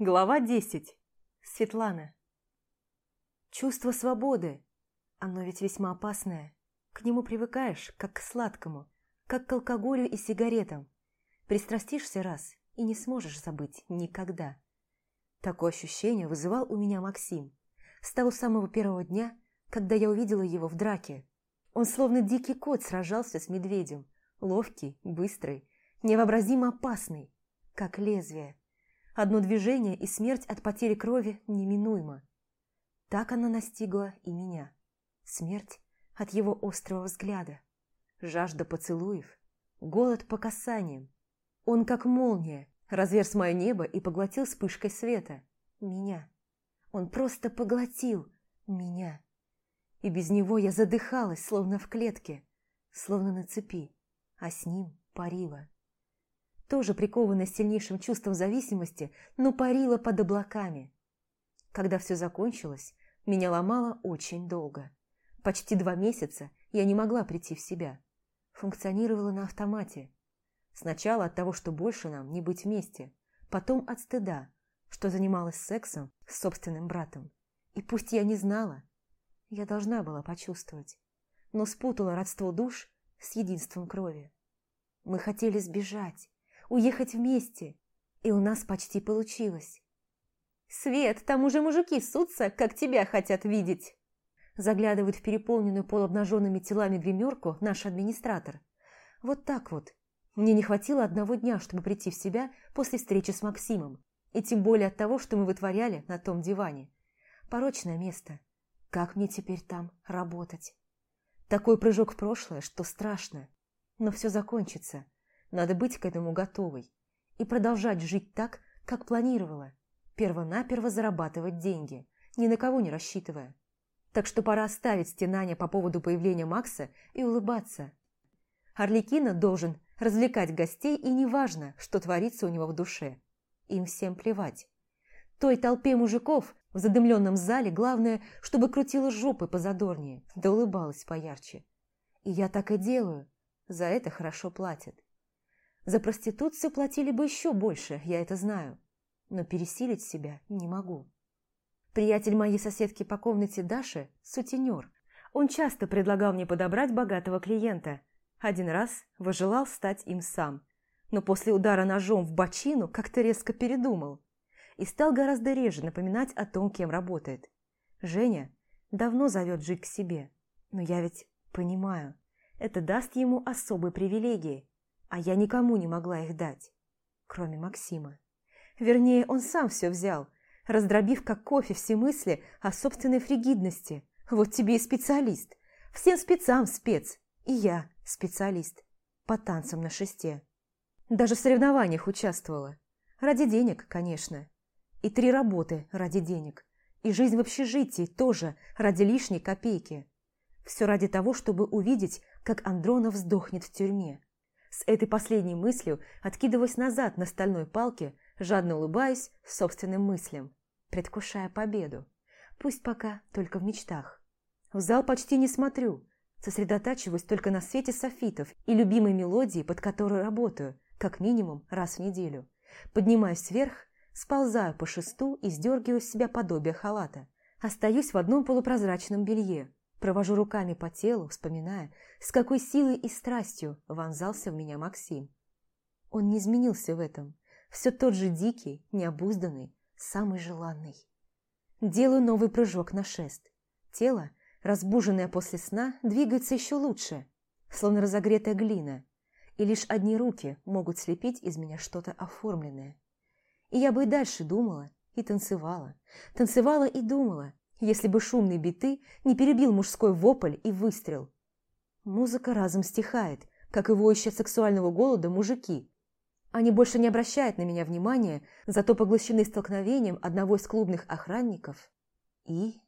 Глава 10. Светлана. Чувство свободы. Оно ведь весьма опасное. К нему привыкаешь, как к сладкому, как к алкоголю и сигаретам. Пристрастишься раз и не сможешь забыть никогда. Такое ощущение вызывал у меня Максим. С того самого первого дня, когда я увидела его в драке. Он словно дикий кот сражался с медведем. Ловкий, быстрый, невообразимо опасный, как лезвие. Одно движение и смерть от потери крови неминуема. Так она настигла и меня. Смерть от его острого взгляда. Жажда поцелуев. Голод по касаниям. Он, как молния, разверз мое небо и поглотил вспышкой света. Меня. Он просто поглотил меня. И без него я задыхалась, словно в клетке, словно на цепи, а с ним парила тоже прикованная сильнейшим чувством зависимости, но парила под облаками. Когда все закончилось, меня ломало очень долго. Почти два месяца я не могла прийти в себя. Функционировала на автомате. Сначала от того, что больше нам не быть вместе, потом от стыда, что занималась сексом с собственным братом. И пусть я не знала, я должна была почувствовать, но спутала родство душ с единством крови. Мы хотели сбежать, уехать вместе, и у нас почти получилось. «Свет, там уже мужики ссутся, как тебя хотят видеть!» Заглядывает в переполненную полуобнаженными телами гримерку наш администратор. Вот так вот. Мне не хватило одного дня, чтобы прийти в себя после встречи с Максимом. И тем более от того, что мы вытворяли на том диване. Порочное место. Как мне теперь там работать? Такой прыжок в прошлое, что страшно. Но все закончится. Надо быть к этому готовой и продолжать жить так, как планировала, первонаперво зарабатывать деньги, ни на кого не рассчитывая. Так что пора оставить стенания по поводу появления Макса и улыбаться. Орликина должен развлекать гостей, и неважно, что творится у него в душе. Им всем плевать. Той толпе мужиков в задымленном зале главное, чтобы крутила жопы позадорнее, да улыбалась поярче. И я так и делаю, за это хорошо платят. За проституцию платили бы еще больше, я это знаю. Но пересилить себя не могу. Приятель моей соседки по комнате Даши – сутенер. Он часто предлагал мне подобрать богатого клиента. Один раз выжелал стать им сам. Но после удара ножом в бочину как-то резко передумал. И стал гораздо реже напоминать о том, кем работает. Женя давно зовет жить к себе. Но я ведь понимаю, это даст ему особые привилегии – а я никому не могла их дать, кроме Максима. Вернее, он сам все взял, раздробив как кофе все мысли о собственной фригидности. Вот тебе и специалист. Всем спецам спец. И я специалист. По танцам на шесте. Даже в соревнованиях участвовала. Ради денег, конечно. И три работы ради денег. И жизнь в общежитии тоже ради лишней копейки. Все ради того, чтобы увидеть, как Андронов сдохнет в тюрьме. С этой последней мыслью откидываясь назад на стальной палке, жадно улыбаясь собственным мыслям, предвкушая победу. Пусть пока только в мечтах. В зал почти не смотрю, сосредотачиваюсь только на свете софитов и любимой мелодии, под которой работаю, как минимум раз в неделю. Поднимаюсь вверх, сползаю по шесту и сдергиваю с себя подобие халата. Остаюсь в одном полупрозрачном белье, Провожу руками по телу, вспоминая, с какой силой и страстью вонзался в меня Максим. Он не изменился в этом. Все тот же дикий, необузданный, самый желанный. Делаю новый прыжок на шест. Тело, разбуженное после сна, двигается еще лучше, словно разогретая глина, и лишь одни руки могут слепить из меня что-то оформленное. И я бы и дальше думала, и танцевала, танцевала и думала, если бы шумный биты не перебил мужской вопль и выстрел. Музыка разом стихает, как и воющие от сексуального голода мужики. Они больше не обращают на меня внимания, зато поглощены столкновением одного из клубных охранников. И